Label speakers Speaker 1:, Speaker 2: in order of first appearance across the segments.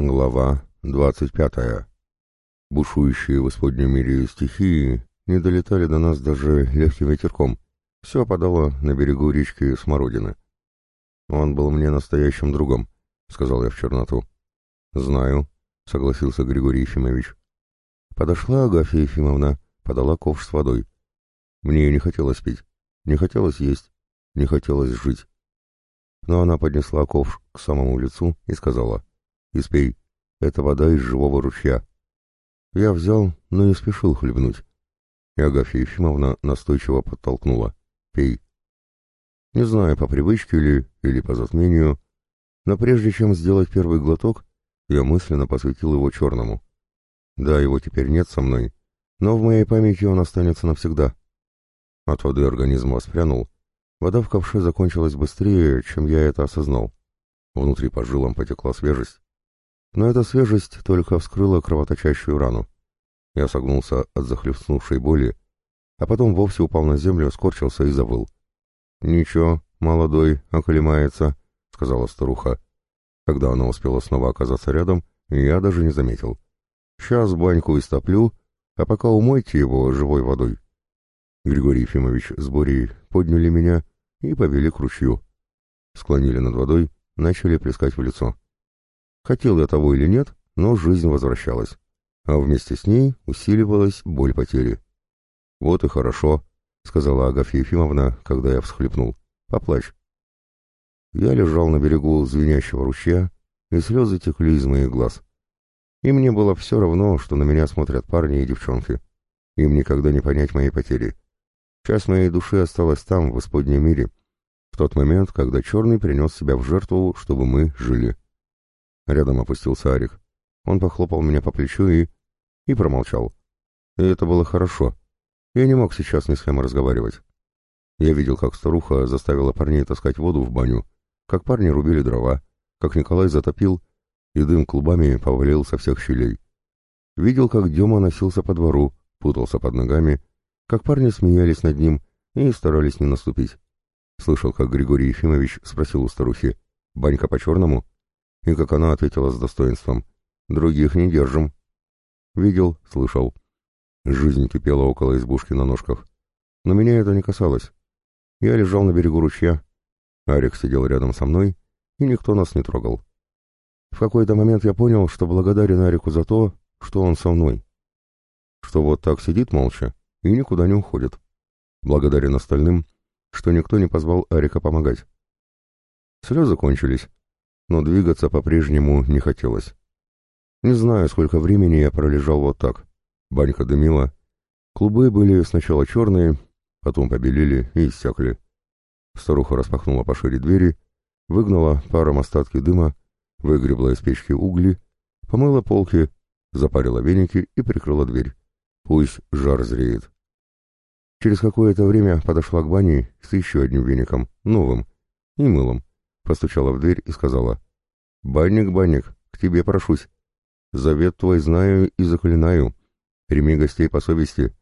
Speaker 1: Глава двадцать пятая. Бушующие в исподнем мире стихии не долетали до нас даже легким ветерком. Все опадало на берегу речки Смородины. «Он был мне настоящим другом», — сказал я в черноту. «Знаю», — согласился Григорий Ефимович. Подошла Агафья Ефимовна, подала ковш с водой. Мне не хотелось пить, не хотелось есть, не хотелось жить. Но она поднесла ковш к самому лицу и сказала — Испей. Это вода из живого ручья. Я взял, но не спешил хлебнуть. И Агафья Ефимовна настойчиво подтолкнула. Пей. Не знаю, по привычке ли или по затмению, но прежде чем сделать первый глоток, я мысленно посвятил его черному. Да, его теперь нет со мной, но в моей памяти он останется навсегда. От воды организм воспрянул. Вода в ковше закончилась быстрее, чем я это осознал. Внутри по жилам потекла свежесть но эта свежесть только вскрыла кровоточащую рану. Я согнулся от захлестнувшей боли, а потом вовсе упал на землю, скорчился и завыл. «Ничего, молодой, оклемается», — сказала старуха. Когда она успела снова оказаться рядом, я даже не заметил. «Сейчас баньку истоплю, а пока умойте его живой водой». Григорий Ефимович с Борей подняли меня и повели к ручью. Склонили над водой, начали плескать в лицо. Хотел я того или нет, но жизнь возвращалась, а вместе с ней усиливалась боль потери. «Вот и хорошо», — сказала Агафья Ефимовна, когда я всхлипнул. «Поплачь». Я лежал на берегу звенящего ручья, и слезы текли из моих глаз. И мне было все равно, что на меня смотрят парни и девчонки. Им никогда не понять моей потери. Часть моей души осталась там, в исподнем мире, в тот момент, когда Черный принес себя в жертву, чтобы мы жили. Рядом опустился Арик. Он похлопал меня по плечу и... и промолчал. И это было хорошо. Я не мог сейчас ни с кем разговаривать. Я видел, как старуха заставила парней таскать воду в баню, как парни рубили дрова, как Николай затопил, и дым клубами повалил со всех щелей. Видел, как Дема носился по двору, путался под ногами, как парни смеялись над ним и старались не наступить. Слышал, как Григорий Ефимович спросил у старухи, «Банька по-черному?» И как она ответила с достоинством. «Других не держим». Видел, слышал. Жизнь кипела около избушки на ножках. Но меня это не касалось. Я лежал на берегу ручья. Арик сидел рядом со мной, и никто нас не трогал. В какой-то момент я понял, что благодарен Арику за то, что он со мной. Что вот так сидит молча и никуда не уходит. Благодарен остальным, что никто не позвал Арика помогать. Слезы кончились, но двигаться по-прежнему не хотелось. Не знаю, сколько времени я пролежал вот так. Банька дымила. Клубы были сначала черные, потом побелели и иссякли. Старуха распахнула пошире двери, выгнала паром остатки дыма, выгребла из печки угли, помыла полки, запарила веники и прикрыла дверь. Пусть жар зреет. Через какое-то время подошла к бане с еще одним веником, новым, и мылом постучала в дверь и сказала, «Банник, банник, к тебе прошусь. Завет твой знаю и заклинаю. Прими гостей по совести,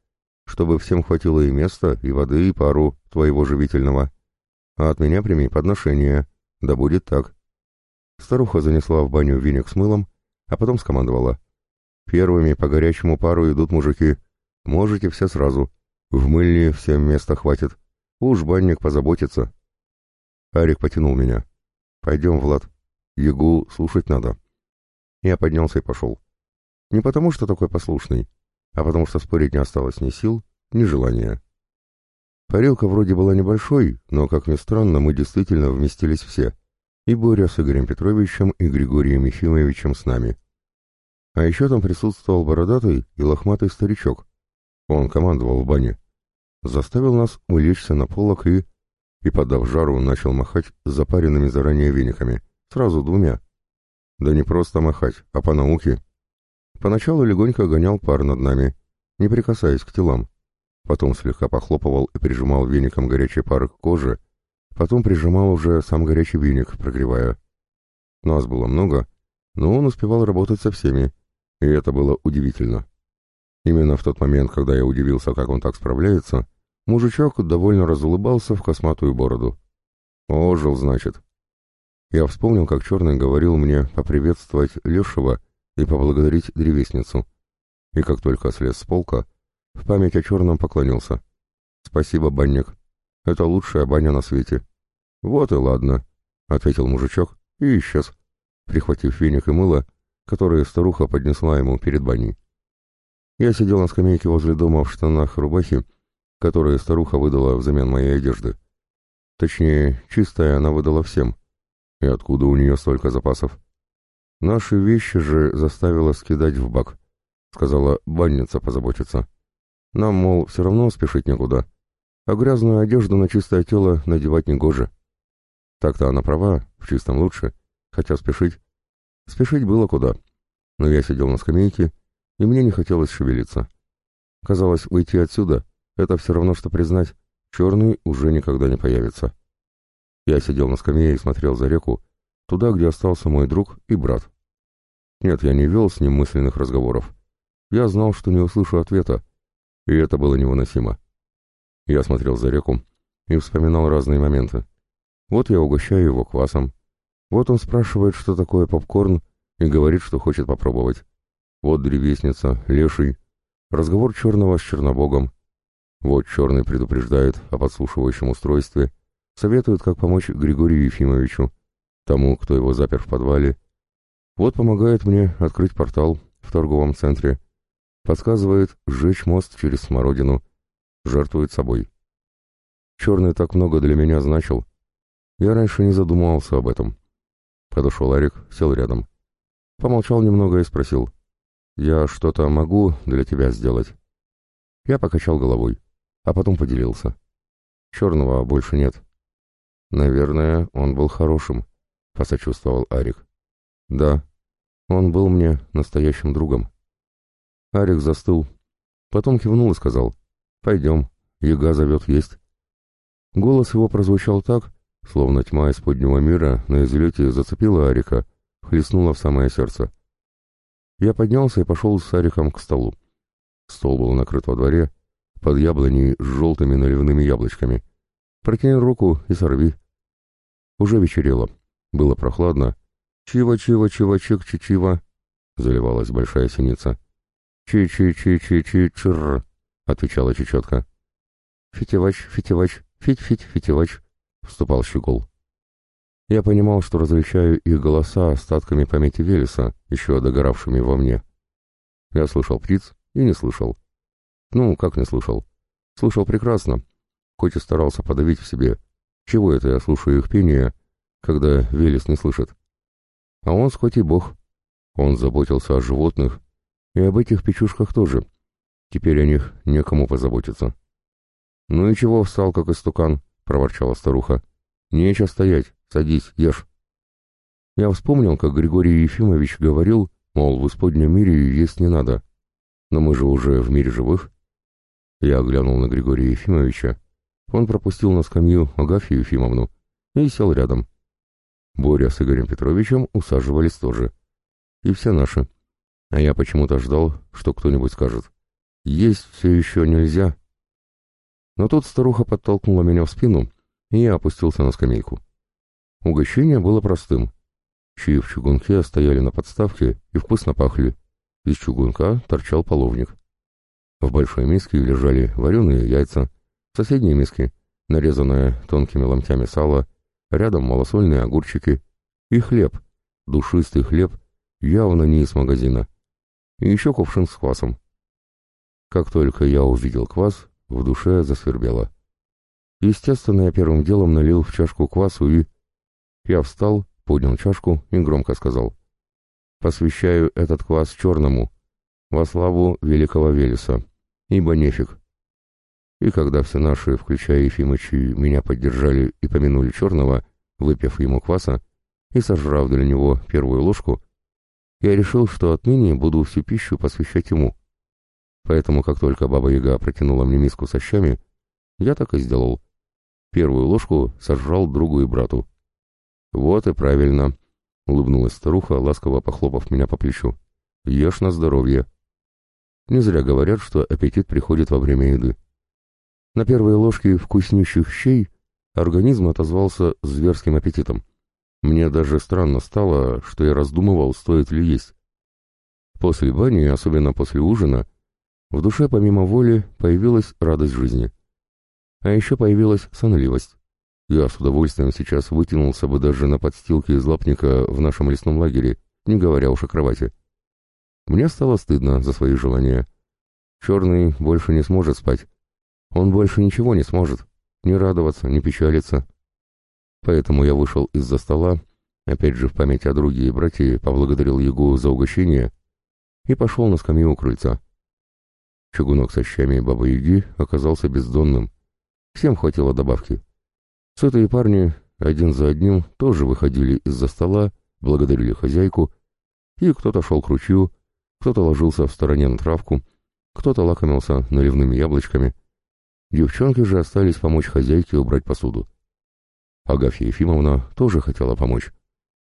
Speaker 1: чтобы всем хватило и места, и воды, и пару твоего живительного. А от меня прими подношение, да будет так». Старуха занесла в баню веник с мылом, а потом скомандовала. «Первыми по горячему пару идут мужики. Можете все сразу. В мыльне всем места хватит. Уж банник позаботится». Арик потянул меня. «Пойдем, Влад. Ягу слушать надо». Я поднялся и пошел. Не потому, что такой послушный, а потому что спорить не осталось ни сил, ни желания. Парилка вроде была небольшой, но, как ни странно, мы действительно вместились все. И Боря с Игорем Петровичем, и Григорием Ефимовичем с нами. А еще там присутствовал бородатый и лохматый старичок. Он командовал в бане. Заставил нас улечься на полок и и, подав жару, начал махать запаренными заранее вениками, сразу двумя. Да не просто махать, а по науке. Поначалу легонько гонял пар над нами, не прикасаясь к телам. Потом слегка похлопывал и прижимал веником горячий пар к коже, потом прижимал уже сам горячий веник, прогревая. Нас было много, но он успевал работать со всеми, и это было удивительно. Именно в тот момент, когда я удивился, как он так справляется, Мужичок довольно разулыбался в косматую бороду. «Ожил, значит». Я вспомнил, как Черный говорил мне поприветствовать Лешего и поблагодарить древесницу. И как только слез с полка, в память о Черном поклонился. «Спасибо, банник. Это лучшая баня на свете». «Вот и ладно», — ответил мужичок и исчез, прихватив веник и мыло, которые старуха поднесла ему перед баней. Я сидел на скамейке возле дома в штанах рубахи, которые старуха выдала взамен моей одежды. Точнее, чистая она выдала всем. И откуда у нее столько запасов? Наши вещи же заставила скидать в бак. Сказала, банница позаботится. Нам, мол, все равно спешить некуда. А грязную одежду на чистое тело надевать негоже. Так-то она права, в чистом лучше. Хотя спешить... Спешить было куда. Но я сидел на скамейке, и мне не хотелось шевелиться. Казалось, уйти отсюда — это все равно, что признать, черный уже никогда не появится. Я сидел на скамье и смотрел за реку, туда, где остался мой друг и брат. Нет, я не вел с ним мысленных разговоров. Я знал, что не услышу ответа, и это было невыносимо. Я смотрел за реку и вспоминал разные моменты. Вот я угощаю его квасом. Вот он спрашивает, что такое попкорн, и говорит, что хочет попробовать. Вот древесница, леший, разговор черного с чернобогом. Вот черный предупреждает о подслушивающем устройстве, советует, как помочь Григорию Ефимовичу, тому, кто его запер в подвале. Вот помогает мне открыть портал в торговом центре, подсказывает сжечь мост через Смородину, жертвует собой. Черный так много для меня значил. Я раньше не задумывался об этом. Подошел Арик, сел рядом. Помолчал немного и спросил. «Я что-то могу для тебя сделать?» Я покачал головой, а потом поделился. «Черного больше нет». «Наверное, он был хорошим», — посочувствовал Арик. «Да, он был мне настоящим другом». Арик застыл, потом кивнул и сказал. «Пойдем, яга зовет есть». Голос его прозвучал так, словно тьма из поднего мира на излете зацепила Арика, хлестнула в самое сердце. Я поднялся и пошел с Ариком к столу. Стол был накрыт во дворе, под яблоней с желтыми наливными яблочками. Протяни руку и сорви. Уже вечерело. Было прохладно. «Чива-чива-чива-чик-чичива», — заливалась большая синица. «Чи-чи-чи-чи-чи-чир», — отвечала чечетка. «Фитевач, фитевач, фить-фить, фитевач», — вступал щегол. Я понимал, что различаю их голоса остатками памяти Велеса, еще догоравшими во мне. Я слышал птиц и не слышал. Ну, как не слышал? Слышал прекрасно, хоть и старался подавить в себе. Чего это я слушаю их пение, когда Велес не слышит? А он хоть и бог. Он заботился о животных и об этих печушках тоже. Теперь о них некому позаботиться. «Ну и чего встал, как истукан?» — проворчала старуха. «Нечего стоять. Садись, ешь. Я вспомнил, как Григорий Ефимович говорил, мол, в исподнем мире есть не надо. Но мы же уже в мире живых. Я оглянул на Григория Ефимовича. Он пропустил на скамью Агафью Ефимовну и сел рядом. Боря с Игорем Петровичем усаживались тоже. И все наши. А я почему-то ждал, что кто-нибудь скажет. Есть все еще нельзя. Но тут старуха подтолкнула меня в спину, и я опустился на скамейку. Угощение было простым. Чаи в чугунке стояли на подставке и вкусно пахли. Из чугунка торчал половник. В большой миске лежали вареные яйца, в соседней миске нарезанное тонкими ломтями сало, рядом малосольные огурчики и хлеб, душистый хлеб, явно не из магазина, и еще кувшин с квасом. Как только я увидел квас, в душе засвербело. Естественно, я первым делом налил в чашку квасу и я встал, поднял чашку и громко сказал. «Посвящаю этот квас черному, во славу великого Велеса, ибо нефиг». И когда все наши, включая Ефимычи, меня поддержали и помянули черного, выпив ему кваса и сожрав для него первую ложку, я решил, что отныне буду всю пищу посвящать ему. Поэтому, как только Баба-Яга протянула мне миску со щами, я так и сделал. Первую ложку сожрал другу и брату. «Вот и правильно», — улыбнулась старуха, ласково похлопав меня по плечу. «Ешь на здоровье». Не зря говорят, что аппетит приходит во время еды. На первые ложки вкуснющих щей организм отозвался зверским аппетитом. Мне даже странно стало, что я раздумывал, стоит ли есть. После бани, особенно после ужина, в душе помимо воли появилась радость жизни. А еще появилась сонливость. Я с удовольствием сейчас вытянулся бы даже на подстилке из лапника в нашем лесном лагере, не говоря уж о кровати. Мне стало стыдно за свои желания. Черный больше не сможет спать. Он больше ничего не сможет. Не радоваться, не печалиться. Поэтому я вышел из-за стола, опять же в память о друге и брате поблагодарил Егу за угощение и пошел на скамью у крыльца. Чугунок со щами Бабы-Яги оказался бездонным. Всем хватило добавки. Сытые парни один за одним тоже выходили из-за стола, благодарили хозяйку, и кто-то шел к ручью, кто-то ложился в стороне на травку, кто-то лакомился наливными яблочками. Девчонки же остались помочь хозяйке убрать посуду. Агафья Ефимовна тоже хотела помочь.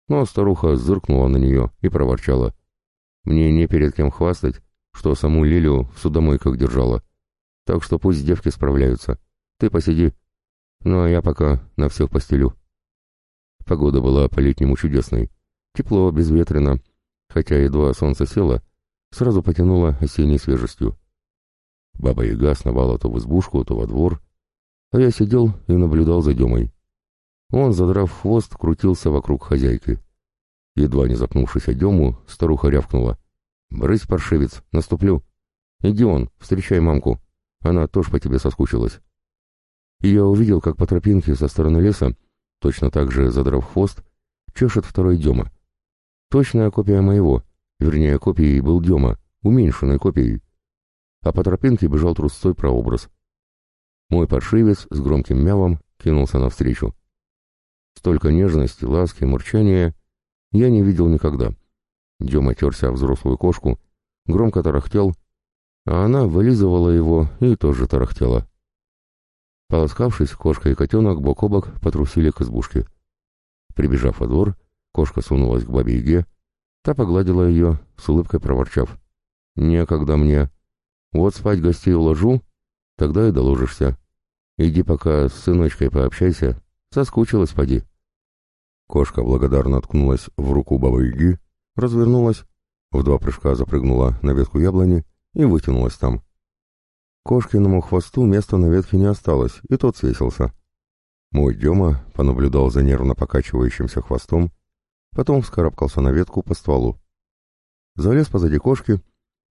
Speaker 1: Но старуха зыркнула на нее и проворчала. «Мне не перед кем хвастать, что саму Лилю в судомойках держала. Так что пусть девки справляются. Ты посиди. Ну а я пока на всех постелю». Погода была по-летнему чудесной. Тепло, безветренно. Хотя едва солнце село, сразу потянуло осенней свежестью. Баба-яга сновала то в избушку, то во двор, а я сидел и наблюдал за Демой. Он, задрав хвост, крутился вокруг хозяйки. Едва не запнувшись о Дему, старуха рявкнула. «Брысь, паршивец, наступлю. Иди он, встречай мамку. Она тоже по тебе соскучилась». И я увидел, как по тропинке со стороны леса, точно так же задрав хвост, чешет второй Дема. Точная копия моего, вернее, копией был Дема, уменьшенной копией. А по тропинке бежал трусцой прообраз. Мой паршивец с громким мявом кинулся навстречу. Столько нежности, ласки, мурчания я не видел никогда. Дема терся о взрослую кошку, громко тарахтел, а она вылизывала его и тоже тарахтела. Полоскавшись, кошка и котенок бок о бок потрусили к избушке. Прибежав во двор, кошка сунулась к бабе Яге, та погладила ее, с улыбкой проворчав. «Некогда мне. Вот спать гостей уложу, тогда и доложишься. Иди пока с сыночкой пообщайся, соскучилась поди». Кошка благодарно ткнулась в руку бабы-яги, развернулась, в два прыжка запрыгнула на ветку яблони и вытянулась там. Кошкиному хвосту места на ветке не осталось, и тот свесился. Мой Дема понаблюдал за нервно покачивающимся хвостом, потом вскарабкался на ветку по стволу. Залез позади кошки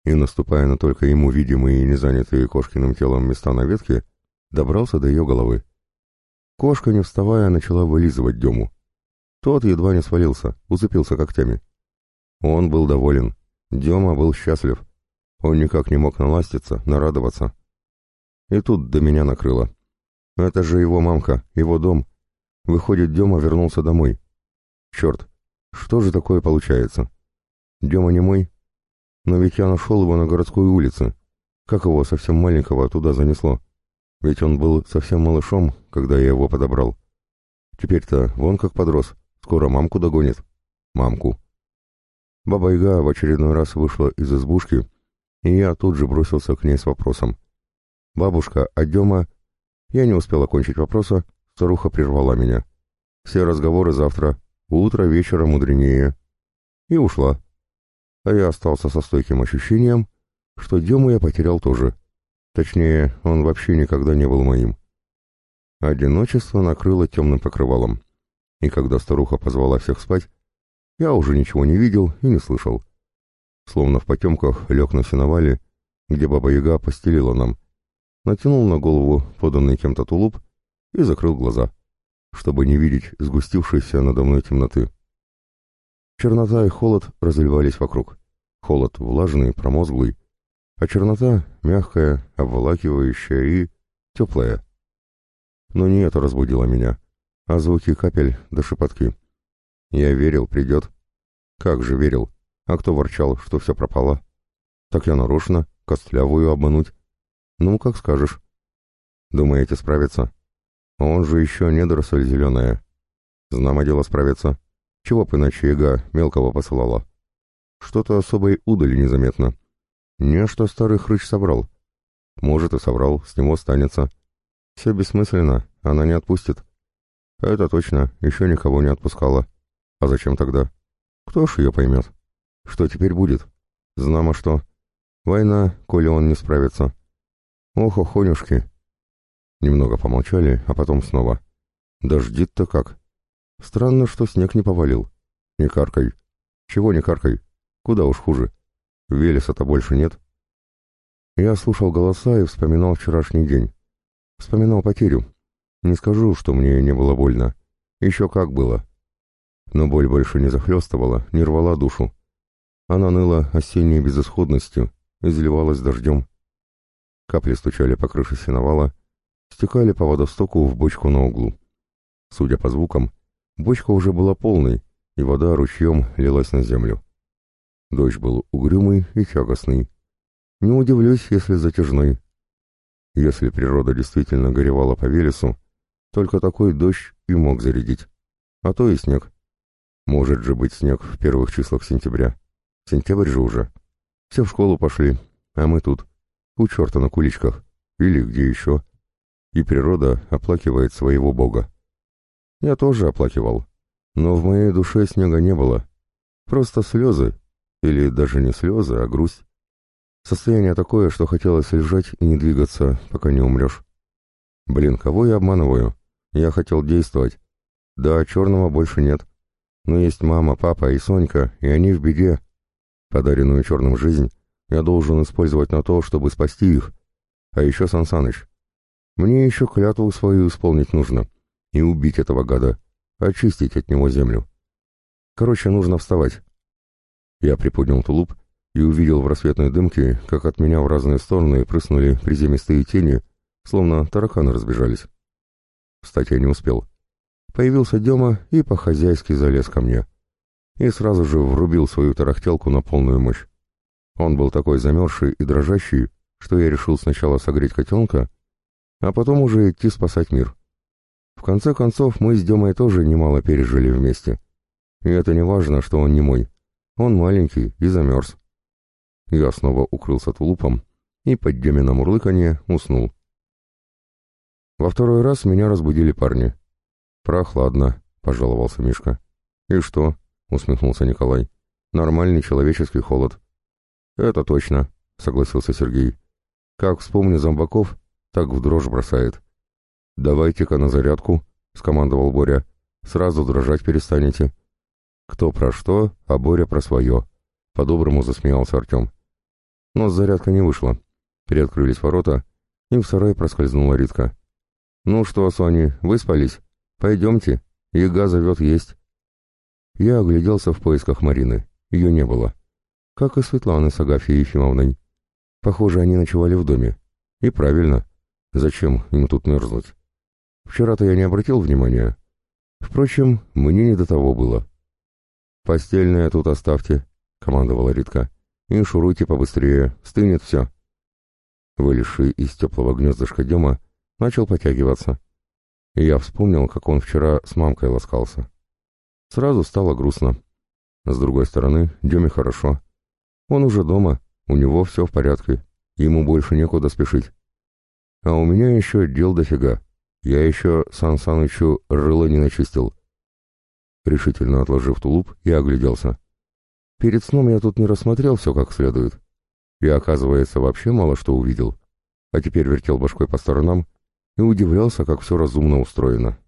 Speaker 1: и, наступая на только ему видимые и не занятые кошкиным телом места на ветке, добрался до ее головы. Кошка, не вставая, начала вылизывать Дему. Тот едва не свалился, уцепился когтями. Он был доволен. Дема был счастлив. Он никак не мог наластиться, нарадоваться. И тут до меня накрыло. Это же его мамка, его дом. Выходит, Дема вернулся домой. Черт, что же такое получается? Дема не мой? Но ведь я нашел его на городской улице. Как его совсем маленького туда занесло? Ведь он был совсем малышом, когда я его подобрал. Теперь-то вон как подрос. Скоро мамку догонит. Мамку. Баба-яга в очередной раз вышла из избушки, и я тут же бросился к ней с вопросом. «Бабушка, а Дема...» Я не успел окончить вопроса, старуха прервала меня. «Все разговоры завтра. Утро вечера мудренее». И ушла. А я остался со стойким ощущением, что Дему я потерял тоже. Точнее, он вообще никогда не был моим. Одиночество накрыло темным покрывалом и когда старуха позвала всех спать, я уже ничего не видел и не слышал. Словно в потемках лег на сеновале, где баба-яга постелила нам, натянул на голову поданный кем-то тулуп и закрыл глаза, чтобы не видеть сгустившейся надо мной темноты. Чернота и холод разливались вокруг. Холод влажный, промозглый, а чернота мягкая, обволакивающая и теплая. Но не это разбудило меня а звуки капель до шепотки. Я верил, придет. Как же верил? А кто ворчал, что все пропало? Так я нарочно, костлявую обмануть. Ну, как скажешь. Думаете справиться? Он же еще недоросль зеленая. Знамо дело справиться. Чего б иначе яга мелкого посылала? Что-то особой удали незаметно. Не что старый хрыч собрал. Может и собрал, с него останется. Все бессмысленно, она не отпустит. Это точно, еще никого не отпускала. А зачем тогда? Кто ж ее поймет? Что теперь будет? Знамо что. Война, коли он не справится. Ох, охонюшки. Немного помолчали, а потом снова. Дождит-то как. Странно, что снег не повалил. Не каркай. Чего не каркай? Куда уж хуже. Велеса-то больше нет. Я слушал голоса и вспоминал вчерашний день. Вспоминал потерю. Не скажу, что мне не было больно. Еще как было. Но боль больше не захлестывала, не рвала душу. Она ныла осенней безысходностью, изливалась дождем. Капли стучали по крыше сеновала, стекали по водостоку в бочку на углу. Судя по звукам, бочка уже была полной, и вода ручьем лилась на землю. Дождь был угрюмый и тягостный. Не удивлюсь, если затяжной. Если природа действительно горевала по Велесу, только такой дождь и мог зарядить. А то и снег. Может же быть снег в первых числах сентября. Сентябрь же уже. Все в школу пошли, а мы тут, у черта на куличках, или где еще. И природа оплакивает своего бога. Я тоже оплакивал, но в моей душе снега не было. Просто слезы, или даже не слезы, а грусть. Состояние такое, что хотелось лежать и не двигаться, пока не умрешь. Блин, кого я обманываю? Я хотел действовать. Да, черного больше нет. Но есть мама, папа и Сонька, и они в беде. Подаренную черным жизнь я должен использовать на то, чтобы спасти их. А еще Сансаныч. Мне еще клятву свою исполнить нужно. И убить этого гада. Очистить от него землю. Короче, нужно вставать. Я приподнял тулуп и увидел в рассветной дымке, как от меня в разные стороны прыснули приземистые тени, словно тараканы разбежались. Встать я не успел. Появился Дема и по-хозяйски залез ко мне и сразу же врубил свою тарахтелку на полную мощь. Он был такой замерзший и дрожащий, что я решил сначала согреть котенка, а потом уже идти спасать мир. В конце концов, мы с Демой тоже немало пережили вместе. И это не важно, что он не мой. Он маленький и замерз. Я снова укрылся тулупом и под Демино мурлыканье уснул. Во второй раз меня разбудили парни. «Прохладно», — пожаловался Мишка. «И что?» — усмехнулся Николай. «Нормальный человеческий холод». «Это точно», — согласился Сергей. «Как вспомню зомбаков, так в дрожь бросает». «Давайте-ка на зарядку», — скомандовал Боря. «Сразу дрожать перестанете». «Кто про что, а Боря про свое», — по-доброму засмеялся Артем. Но зарядка не вышла. Приоткрылись ворота, и в сарай проскользнула Ритка. «Ну что, Сони, выспались? Пойдемте, яга зовет есть». Я огляделся в поисках Марины. Ее не было. Как и Светланы с Агафьей Ефимовной. Похоже, они ночевали в доме. И правильно. Зачем им тут мерзнуть? Вчера-то я не обратил внимания. Впрочем, мне не до того было. «Постельное тут оставьте», — командовала Ритка. «И шуруйте побыстрее, стынет все». Вылезший из теплого гнездышка Дема начал потягиваться. И я вспомнил, как он вчера с мамкой ласкался. Сразу стало грустно. С другой стороны, Деме хорошо. Он уже дома, у него все в порядке, ему больше некуда спешить. А у меня еще дел дофига. Я еще Сан Санычу рыло не начистил. Решительно отложив тулуп, я огляделся. Перед сном я тут не рассмотрел все как следует. Я, оказывается, вообще мало что увидел. А теперь вертел башкой по сторонам и удивлялся, как все разумно устроено.